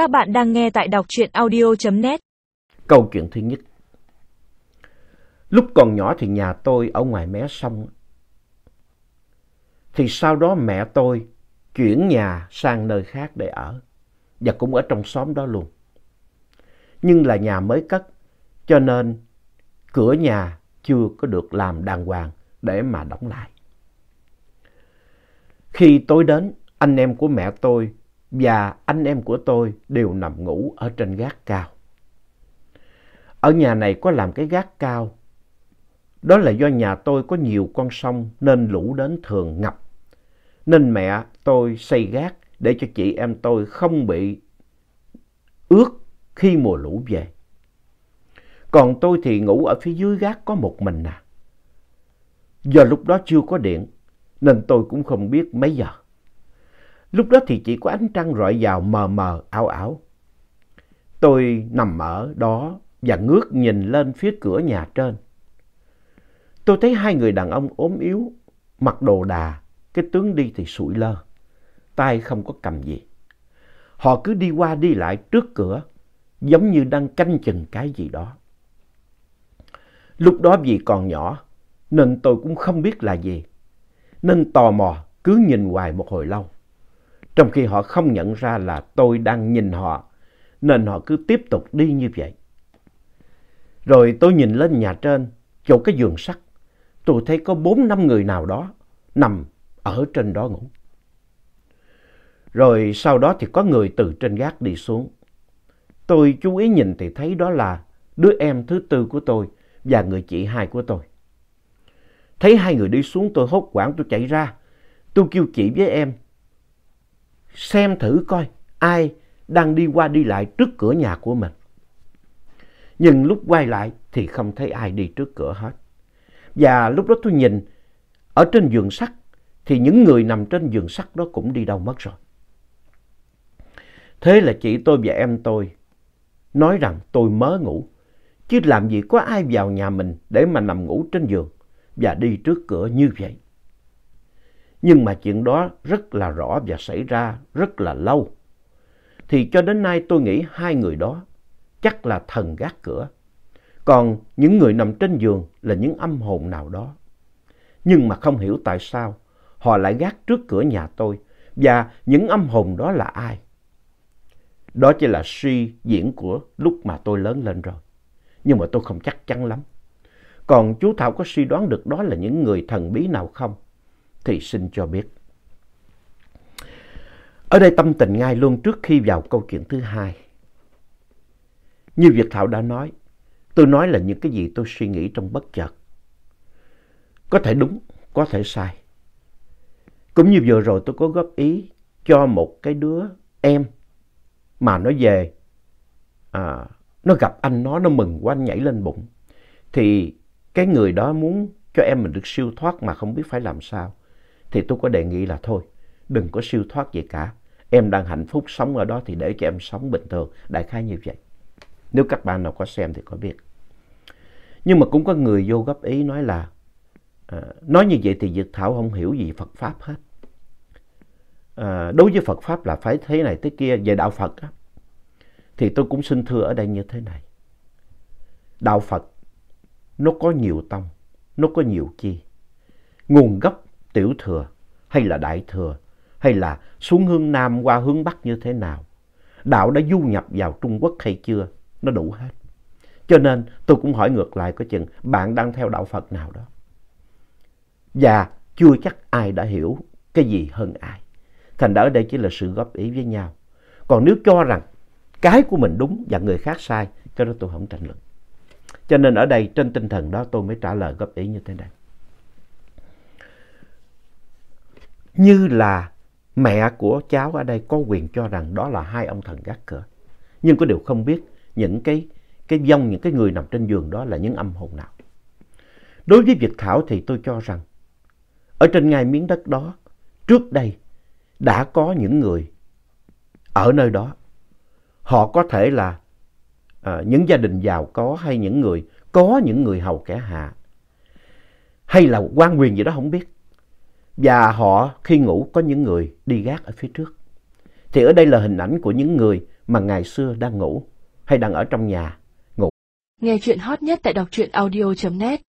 Các bạn đang nghe tại đọc truyện audio.net Câu chuyện thứ nhất Lúc còn nhỏ thì nhà tôi ở ngoài mé sông. Thì sau đó mẹ tôi chuyển nhà sang nơi khác để ở. Và cũng ở trong xóm đó luôn. Nhưng là nhà mới cất cho nên cửa nhà chưa có được làm đàng hoàng để mà đóng lại. Khi tối đến, anh em của mẹ tôi và anh em của tôi đều nằm ngủ ở trên gác cao. Ở nhà này có làm cái gác cao. Đó là do nhà tôi có nhiều con sông nên lũ đến thường ngập. Nên mẹ tôi xây gác để cho chị em tôi không bị ướt khi mùa lũ về. Còn tôi thì ngủ ở phía dưới gác có một mình à. Do lúc đó chưa có điện, nên tôi cũng không biết mấy giờ. Lúc đó thì chỉ có ánh trăng rọi vào mờ mờ ảo ảo. Tôi nằm ở đó và ngước nhìn lên phía cửa nhà trên. Tôi thấy hai người đàn ông ốm yếu, mặc đồ đà, cái tướng đi thì sụi lơ, tay không có cầm gì. Họ cứ đi qua đi lại trước cửa, giống như đang canh chừng cái gì đó. Lúc đó vì còn nhỏ, nên tôi cũng không biết là gì. Nên tò mò cứ nhìn hoài một hồi lâu. Trong khi họ không nhận ra là tôi đang nhìn họ, nên họ cứ tiếp tục đi như vậy. Rồi tôi nhìn lên nhà trên, chỗ cái giường sắt, tôi thấy có bốn năm người nào đó nằm ở trên đó ngủ. Rồi sau đó thì có người từ trên gác đi xuống. Tôi chú ý nhìn thì thấy đó là đứa em thứ tư của tôi và người chị hai của tôi. Thấy hai người đi xuống tôi hốt quảng tôi chạy ra. Tôi kêu chị với em xem thử coi, ai đang đi qua đi lại trước cửa nhà của mình. Nhưng lúc quay lại thì không thấy ai đi trước cửa hết. Và lúc đó tôi nhìn, ở trên giường sắt, thì những người nằm trên giường sắt đó cũng đi đâu mất rồi. Thế là chị tôi và em tôi nói rằng tôi mớ ngủ. Chứ làm gì có ai vào nhà mình để mà nằm ngủ trên giường và đi trước cửa như vậy. Nhưng mà chuyện đó rất là rõ và xảy ra rất là lâu. Thì cho đến nay tôi nghĩ hai người đó chắc là thần gác cửa. Còn những người nằm trên giường là những âm hồn nào đó. Nhưng mà không hiểu tại sao họ lại gác trước cửa nhà tôi và những âm hồn đó là ai. Đó chỉ là suy diễn của lúc mà tôi lớn lên rồi. Nhưng mà tôi không chắc chắn lắm. Còn chú Thảo có suy đoán được đó là những người thần bí nào không? Thì xin cho biết. Ở đây tâm tình ngay luôn trước khi vào câu chuyện thứ hai. Như Việt Thảo đã nói, tôi nói là những cái gì tôi suy nghĩ trong bất chợt. Có thể đúng, có thể sai. Cũng như vừa rồi tôi có góp ý cho một cái đứa em mà nó về, à, nó gặp anh nó, nó mừng quá, anh nhảy lên bụng. Thì cái người đó muốn cho em mình được siêu thoát mà không biết phải làm sao. Thì tôi có đề nghị là thôi, đừng có siêu thoát gì cả. Em đang hạnh phúc sống ở đó thì để cho em sống bình thường, đại khái như vậy. Nếu các bạn nào có xem thì có biết. Nhưng mà cũng có người vô góp ý nói là à, nói như vậy thì Việt Thảo không hiểu gì Phật Pháp hết. À, đối với Phật Pháp là phải thế này thế kia về đạo Phật á. Thì tôi cũng xin thưa ở đây như thế này. Đạo Phật nó có nhiều tông, nó có nhiều chi. Nguồn gốc tiểu thừa hay là đại thừa hay là xuống hướng Nam qua hướng Bắc như thế nào. Đạo đã du nhập vào Trung Quốc hay chưa? Nó đủ hết. Cho nên tôi cũng hỏi ngược lại có chừng bạn đang theo đạo Phật nào đó. Và chưa chắc ai đã hiểu cái gì hơn ai. Thành ra ở đây chỉ là sự góp ý với nhau. Còn nếu cho rằng cái của mình đúng và người khác sai, cho đó tôi không tranh luận. Cho nên ở đây trên tinh thần đó tôi mới trả lời góp ý như thế này. Như là mẹ của cháu ở đây có quyền cho rằng đó là hai ông thần gác cửa. Nhưng có điều không biết những cái cái dông những cái người nằm trên giường đó là những âm hồn nào. Đối với Việt Thảo thì tôi cho rằng ở trên ngay miếng đất đó trước đây đã có những người ở nơi đó. Họ có thể là à, những gia đình giàu có hay những người có những người hầu kẻ hạ hay là quan quyền gì đó không biết. Và họ khi ngủ có những người đi gác ở phía trước. Thì ở đây là hình ảnh của những người mà ngày xưa đang ngủ hay đang ở trong nhà ngủ. Nghe chuyện hot nhất tại đọc truyện audio.net